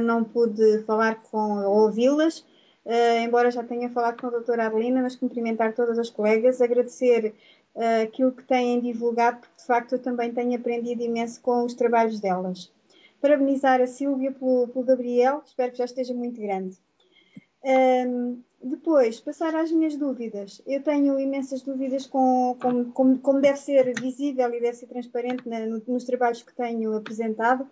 não pude falar com ou ouvi-las, uh, embora já tenha falado com a doutora Arlina, mas cumprimentar todas as colegas, agradecer uh, aquilo que têm divulgado, porque de facto eu também tenho aprendido imenso com os trabalhos delas. Parabenizar a Sílvia pelo, pelo Gabriel, espero que já esteja muito grande. Um, depois, passar às minhas dúvidas. Eu tenho imensas dúvidas com, com, com como deve ser visível e deve ser transparente na, no, nos trabalhos que tenho apresentado,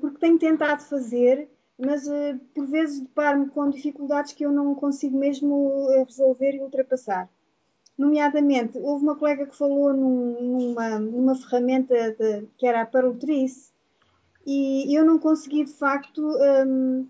porque tenho tentado fazer, mas uh, por vezes deparo-me com dificuldades que eu não consigo mesmo uh, resolver e ultrapassar. Nomeadamente, houve uma colega que falou num, numa, numa ferramenta de, que era a Parlotrice e eu não consegui de facto. Um,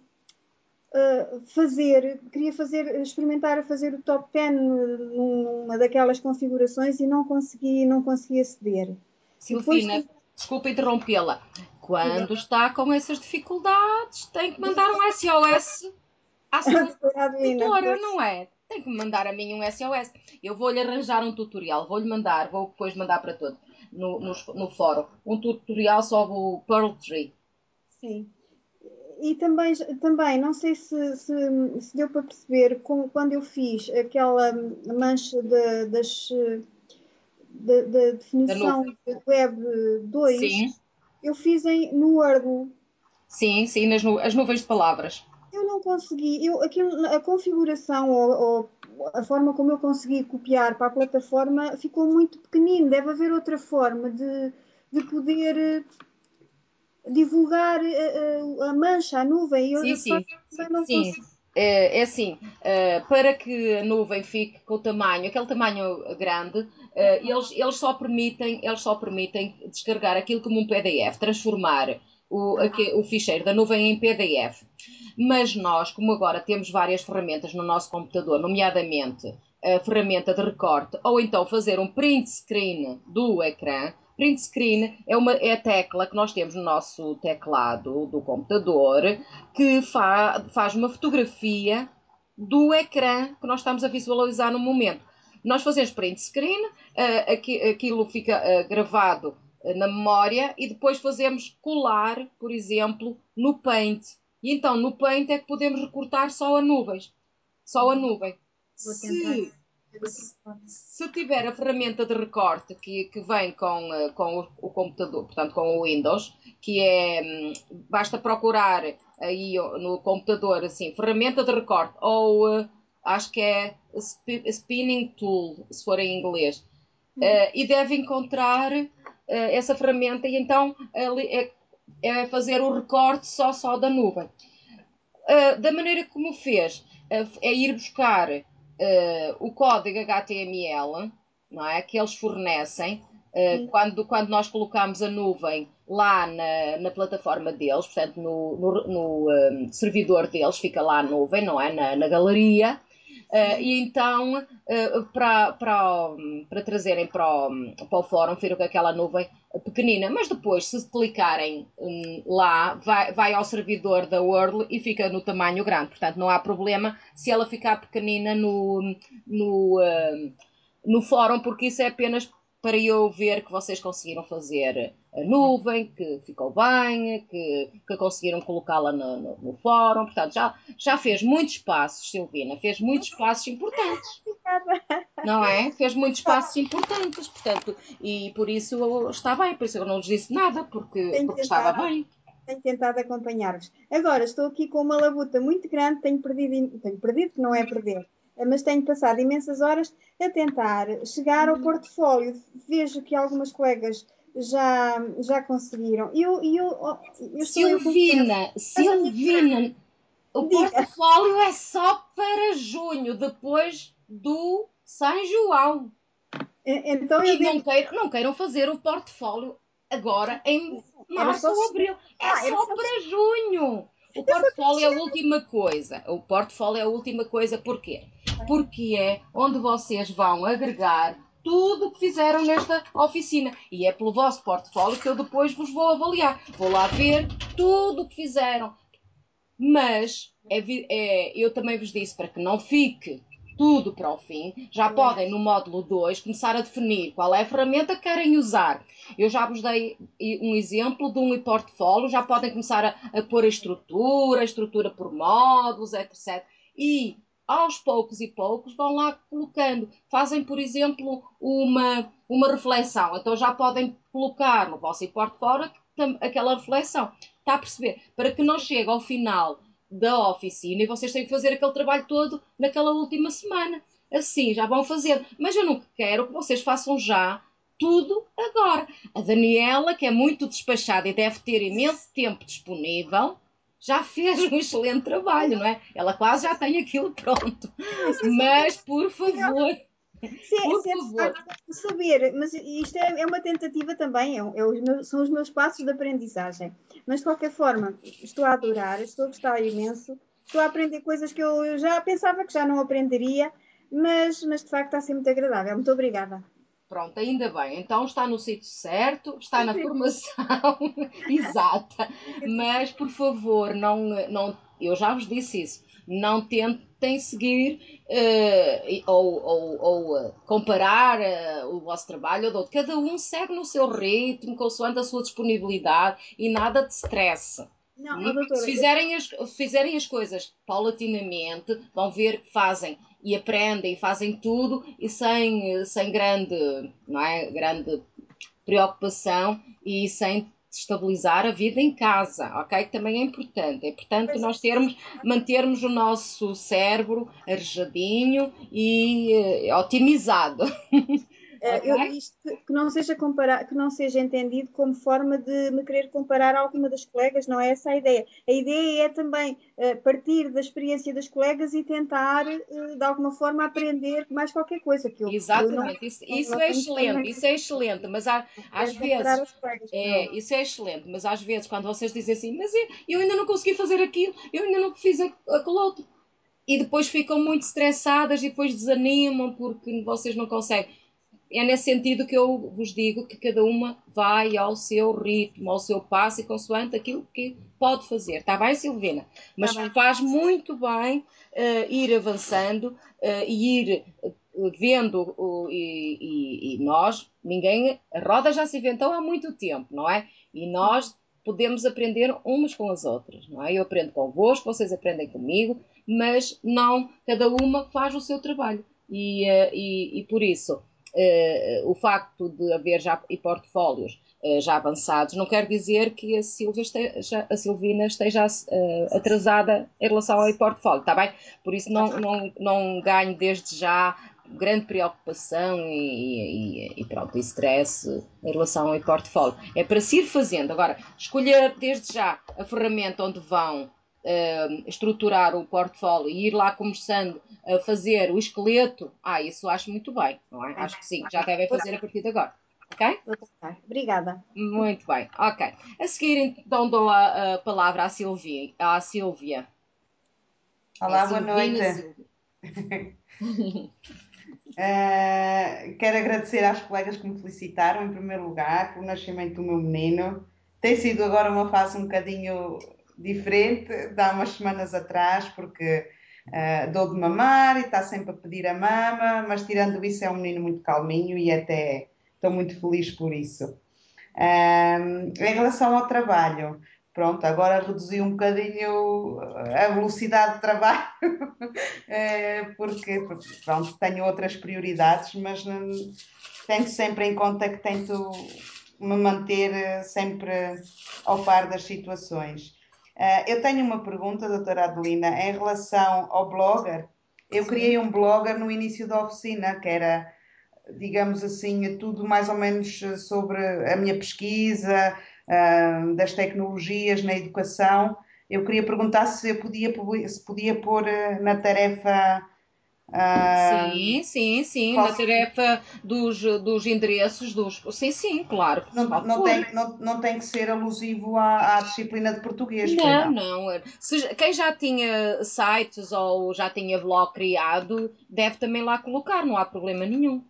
uh, fazer, queria fazer, experimentar a fazer o top 10 numa daquelas configurações e não consegui, não consegui aceder. Silvina, Depois, desculpa interrompê-la. Quando está com essas dificuldades, tem que mandar um SOS à sua tutora, não é? Tem que mandar a mim um SOS. Eu vou-lhe arranjar um tutorial, vou-lhe mandar, vou depois mandar para todos no, no, no fórum, um tutorial sobre o Pearl Tree. Sim e também, também não sei se, se, se deu para perceber com, quando eu fiz aquela mancha de, das, da, da definição da Web 2, Sim. eu fiz em, no Wordle. Sim, sim, nas nu as nuvens de palavras. Eu não consegui, eu, aquilo, a configuração ou, ou, a forma como eu consegui copiar para a plataforma ficou muito pequenino. Deve haver outra forma de, de poder divulgar a, eh, eh, a mancha, a nuvem. Eu, sim, sim. não sim. É, é assim, eh, para que a nuvem fique com o tamanho, aquele tamanho grande, eles, eles, só permitem, eles só permitem descarregar aquilo como um PDF, transformar o, o ficheiro da nuvem em PDF. Mas nós, como agora temos várias ferramentas no nosso computador, nomeadamente a ferramenta de recorte, ou então fazer um print screen do ecrã, Print screen é, uma, é a tecla que nós temos no nosso teclado do computador que fa, faz uma fotografia do ecrã que nós estamos a visualizar no momento. Nós fazemos print screen, uh, aquilo fica uh, gravado uh, na memória e depois fazemos colar, por exemplo, no Paint. E então no Paint é que podemos recortar só a nuvens. Só a nuvem. Se se tiver a ferramenta de recorte que, que vem com, eh, com o, computador, portanto com o Windows, que é hum, basta procurar aí no computador assim, ferramenta de recorte ou eh, acho que é spinning tool, se for em inglês, uh, e deve encontrar essa ferramenta e então é, é, fazer o recorte só só da nuvem. Da maneira como fez, é ir buscar uh, o código HTML não é, que eles fornecem uh, quando, quando nós colocamos a nuvem lá na, na plataforma deles, portanto no, no, no um, servidor deles, fica lá a nuvem, não é? Na, na galeria. Uh, e então, uh, para, para, para trazerem para o, para o fórum, viram que aquela nuvem pequenina, mas depois, se clicarem um, lá, vai, vai ao servidor da Wordle e fica no tamanho grande. Portanto, não há problema se ela ficar pequenina no, no, uh, no fórum, porque isso é apenas para eu ver que vocês conseguiram fazer a nuvem, que ficou bem, que, que conseguiram colocá-la no, no, no, fórum. Portanto, já, já fez muitos passos, Silvina, fez muitos passos importantes. Não é? Fez muitos passos importantes, portanto, e por isso está bem, por isso eu não lhes disse nada, porque, porque estava bem tenho tentado acompanhar-vos. Agora estou aqui com uma labuta muito grande, tenho perdido, tenho perdido, que não é perder, mas tenho passado imensas horas a tentar chegar ao portfólio. Vejo que algumas colegas já, já conseguiram. Eu, eu, eu Silvina, Silvina, o Diga. portfólio é só para junho, depois do São João. Então e não, queiram, não queiram fazer o portfólio agora em março ou abril. É ah, só para junho. O portfólio é a última coisa. O portfólio é a última coisa, porquê? Porque é onde vocês vão agregar tudo o que fizeram nesta oficina. E é pelo vosso portfólio que eu depois vos vou avaliar. Vou lá ver tudo o que fizeram. Mas é, é, eu também vos disse para que não fique tudo para o fim, já podem no módulo 2 começar a definir qual é a ferramenta que querem usar. Eu já vos dei um exemplo de um e-portfólio, já podem começar a, a pôr a estrutura, a estrutura por módulos, etc. E aos poucos e poucos vão lá colocando. Fazem, por exemplo, uma, uma reflexão. Então já podem colocar no vosso e-portfólio aquela reflexão. Está a perceber? Para que não chegue ao final da oficina e vocês têm que fazer aquele trabalho todo naquela última semana. Assim já vão fazer. Mas eu não quero que vocês façam já tudo agora. A Daniela, que é muito despachada e deve ter imenso tempo disponível, já fez um excelente trabalho, não é? Ela quase já tem aquilo pronto. Mas, por favor. Sim, por sim, favor. saber, mas isto é, é uma tentativa também, é, é os meus, são os meus passos de aprendizagem. Mas de qualquer forma, estou a adorar, estou a gostar imenso, estou a aprender coisas que eu já pensava que já não aprenderia, mas, mas de facto está a ser muito agradável. Muito obrigada. Pronto, ainda bem. Então está no sítio certo, está na formação exata. Mas, por favor, não, não, eu já vos disse isso. Não tentem seguir uh, ou, ou, ou uh, comparar uh, o vosso trabalho ou do outro. Cada um segue no seu ritmo, consoante a sua disponibilidade e nada de stress. Não, doutora, se, fizerem as, se fizerem as coisas paulatinamente, vão ver que fazem e aprendem e fazem tudo e sem, sem grande, não é, grande preocupação e sem estabilizar a vida em casa, ok? Que também é importante. É importante nós termos, mantermos o nosso cérebro arejadinho e uh, otimizado. Eh, okay. Eu, isto que não seja comparar, que não seja entendido como forma de me querer comparar a alguma das colegas, não é essa a ideia. A ideia é também uh, partir da experiência das colegas e tentar, uh, de alguma forma, aprender mais qualquer coisa. Que eu, Exatamente, eu não, isso, isso não é excelente, isso é excelente, mas há, às vezes. Colegas, é, isso é excelente, mas às vezes quando vocês dizem assim, mas eu, eu ainda não consegui fazer aquilo, eu ainda não fiz aquilo outro. E depois ficam muito estressadas e depois desanimam porque vocês não conseguem é nesse sentido que eu vos digo que cada uma vai ao seu ritmo, ao seu passo e consoante aquilo que pode fazer. Está bem, Silvina? Mas tá bem. faz muito bem uh, ir avançando uh, e ir uh, vendo uh, e, e, e, nós, ninguém, a roda já se inventou há muito tempo, não é? E nós podemos aprender umas com as outras, não é? Eu aprendo convosco, vocês aprendem comigo, mas não, cada uma faz o seu trabalho. E, e, por isso, o facto de haver já e portfólios uh, já avançados não quer dizer que a, esteja, a Silvina esteja uh, atrasada em relação ao portfólio, está bem? Por isso não, não, não ganho desde já grande preocupação e, e, e pronto, e stress em relação ao portfólio. É para se ir fazendo. Agora, escolher desde já a ferramenta onde vão uh, estruturar o portfólio e ir lá começando a fazer o esqueleto, ah, isso acho muito bem, não é? Acho que sim, já devem fazer a partir de agora. Ok? Obrigada. Muito bem, ok. A seguir, então, dou a, a palavra à Silvia. À Silvia. Olá, é boa noite. uh, quero agradecer às colegas que me felicitaram, em primeiro lugar, pelo nascimento do meu menino. Tem sido agora uma fase um bocadinho diferente de há umas semanas atrás, porque uh, dou de mamar e está sempre a pedir a mama, mas tirando isso é um menino muito calminho e até estou muito feliz por isso. Em relação ao trabalho, pronto, agora reduzi um bocadinho a velocidade de trabalho, eh, porque, pronto, tenho outras prioridades, mas não, tenho sempre em conta que tento me manter eh, sempre ao par das situações. Uh, eu tenho uma pergunta, doutora Adelina, em relação ao blogger. Eu criei um blogger no início da oficina, que era, digamos assim, tudo mais ou menos sobre a minha pesquisa, uh, das tecnologias na educação. Eu queria perguntar se eu podia, se podia pôr uh, na tarefa sim, sim, sim, posso... na tarefa dos, dos endereços dos. Sim, sim, claro. Não, não, tem, não, não tem que ser alusivo à, à disciplina de português. Não, não. não. Se, quem já tinha sites ou já tinha blog criado, deve também lá colocar, não há problema nenhum.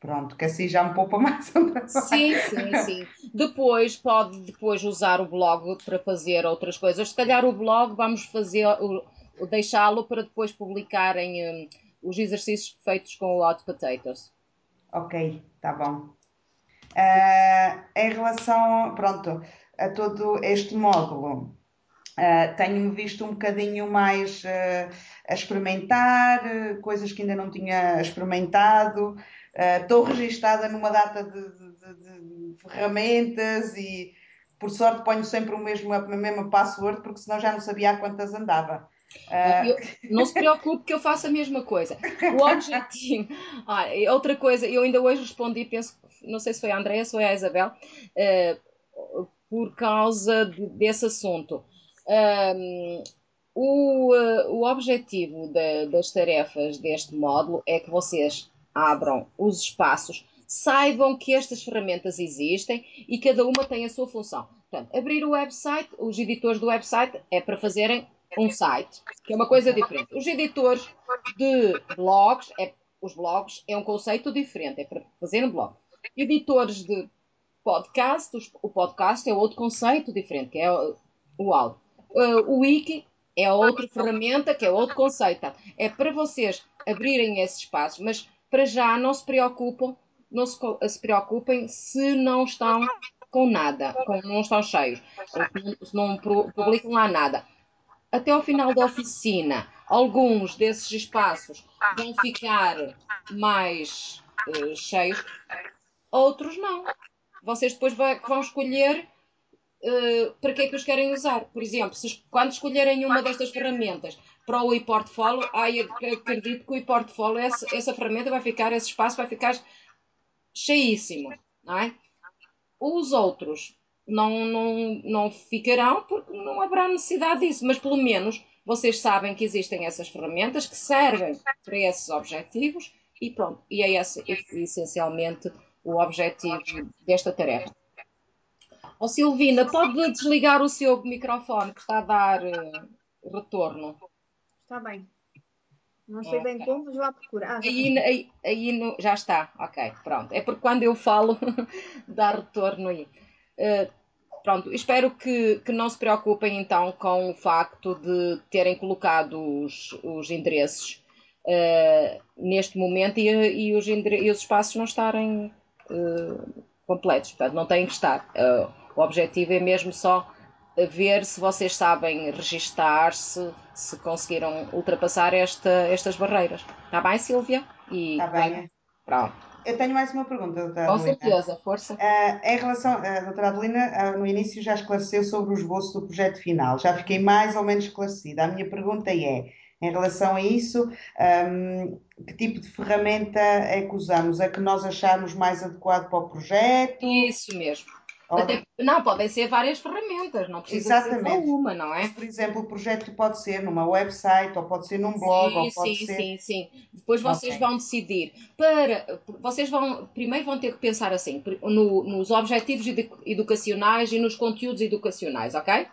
Pronto, que assim já me poupa mais Sim, sim, sim. Depois pode depois usar o blog para fazer outras coisas. Se calhar o blog vamos fazer deixá-lo para depois publicar em os exercícios feitos com o Hot Potatoes. Ok, tá bom. Uh, em relação, pronto, a todo este módulo, uh, tenho-me visto um bocadinho mais uh, a experimentar, coisas que ainda não tinha experimentado. Estou registada numa data de, de, de, de, ferramentas e, por sorte, ponho sempre o mesmo, a mesma password, porque senão já não sabia a quantas andava. Uh... Eu, não se preocupe que eu faço a mesma coisa. O objetivo. Ah, outra coisa, eu ainda hoje respondi, penso, não sei se foi a Andréa, se foi a Isabel, uh, por causa de, desse assunto. Um, o, uh, o objetivo de, das tarefas deste módulo é que vocês abram os espaços, saibam que estas ferramentas existem e cada uma tem a sua função. Portanto, abrir o website, os editores do website é para fazerem um site, que é uma coisa diferente. Os editores de blogs, é, os blogs é um conceito diferente, é para fazer um blog. Editores de podcast, os, o podcast é outro conceito diferente, que é o, áudio. Uh, o wiki é outra ferramenta, que é outro conceito. É para vocês abrirem esses espaços, mas para já não se preocupem, não se, se preocupem se não estão com nada, com, não estão cheios, se não publicam lá nada até ao final da oficina, alguns desses espaços vão ficar mais uh, cheios, outros não. Vocês depois vão escolher uh, para que é que os querem usar. Por exemplo, se, quando escolherem uma destas ferramentas para o e-portfolio, ai, acredito que o e-portfolio, essa, essa ferramenta vai ficar, esse espaço vai ficar cheíssimo, não é? Os outros não, não, não ficarão porque não haverá necessidade disso, mas pelo menos vocês sabem que existem essas ferramentas que servem para esses objetivos e pronto, e é esse essencialmente o objetivo desta tarefa. Ó oh, Silvina, pode desligar o seu microfone que está a dar uh, retorno. Está bem. Não sei okay. bem como, mas lá procurar. Ah, aí, aí, aí no, já está, ok, pronto. É porque quando eu falo dá retorno aí. Uh, Pronto, espero que, que não se preocupem então com o facto de terem colocado os, os endereços uh, neste momento e, e, os e, os espaços não estarem uh, completos, portanto não têm que estar. Uh, o objetivo é mesmo só ver se vocês sabem registar-se, se conseguiram ultrapassar esta, estas barreiras. Está bem, Silvia? Está bem. Pronto. Eu tenho mais uma pergunta, doutora Com Adelina. certeza, força. Uh, em relação, a doutora Adelina, uh, no início já esclareceu sobre o esboço do projeto final, já fiquei mais ou menos esclarecida. A minha pergunta é, em relação a isso, um, que tipo de ferramenta é que usamos? A que nós acharmos mais adequado para o projeto? Isso mesmo. Até, não, podem ser várias ferramentas, não precisa Exatamente. ser só uma, não é? Por exemplo, o projeto pode ser numa website, ou pode ser num blog, sim, ou pode sim, ser... Sim, sim, Depois vocês okay. vão decidir. Para, vocês vão, primeiro vão ter que pensar assim, no, nos objetivos educacionais e nos conteúdos educacionais, ok?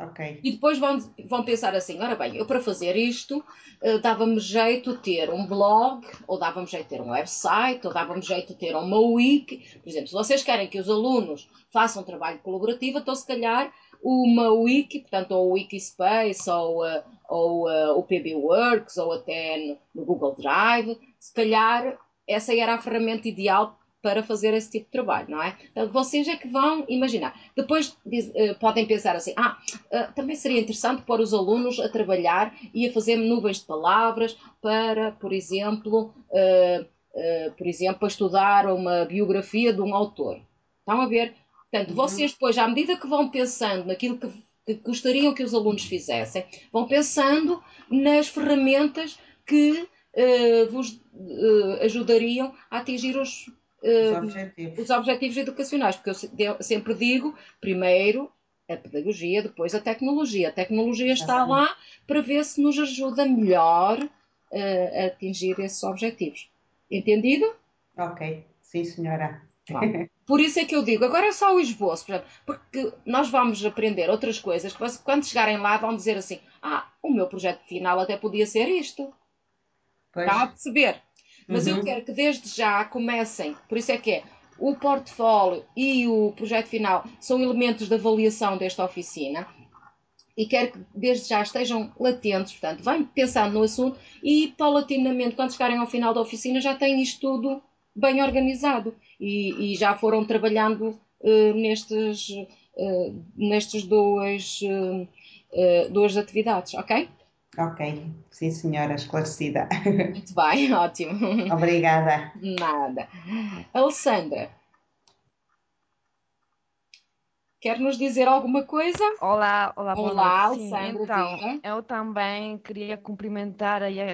Okay. E depois vão, vão pensar assim: ora bem, eu para fazer isto uh, dava-me jeito ter um blog, ou dava-me jeito ter um website, ou dava-me jeito ter uma wiki. Por exemplo, se vocês querem que os alunos façam um trabalho colaborativo, então se calhar uma wiki, portanto, ou o Wikispace, ou, uh, ou uh, o PBWorks, ou até no, no Google Drive, se calhar essa era a ferramenta ideal para fazer esse tipo de trabalho, não é? Então, vocês é que vão imaginar. Depois diz, uh, podem pensar assim, ah, uh, também seria interessante pôr os alunos a trabalhar e a fazer nuvens de palavras para, por exemplo, uh, por exemplo, estudar uma biografia de um autor. Estão a ver? Portanto, uhum. vocês depois, à medida que vão pensando naquilo que, que gostariam que os alunos fizessem, vão pensando nas ferramentas que vos ajudariam a atingir os os objetivos. os objetivos educacionais, porque eu sempre digo, primeiro a pedagogia, depois a tecnologia. A tecnologia está lá para ver se nos ajuda melhor uh, a atingir esses objetivos. Entendido? Ok, sim, senhora. Bom, por isso é que eu digo, agora é só o esboço, porque nós vamos aprender outras coisas que quando chegarem lá vão dizer assim: Ah, o meu projeto final até podia ser isto. Pois. Está a perceber? Mas uhum. eu quero que desde já comecem, por isso é que é o portfólio e o projeto final são elementos de avaliação desta oficina. e quero que desde já estejam latentes, portanto, vão pensando no assunto e paulatinamente, quando chegarem ao final da oficina, já têm isto tudo bem organizado e, e já foram trabalhando uh, nestes, uh, nestes duas, uh, duas atividades, ok? Ok, sim senhora, esclarecida. Muito bem, ótimo. Obrigada. Nada. Alessandra, Quer nos dizer alguma coisa? Olá, olá, boa olá, noite. Sim, Alessandra, então, eu também queria cumprimentar aí a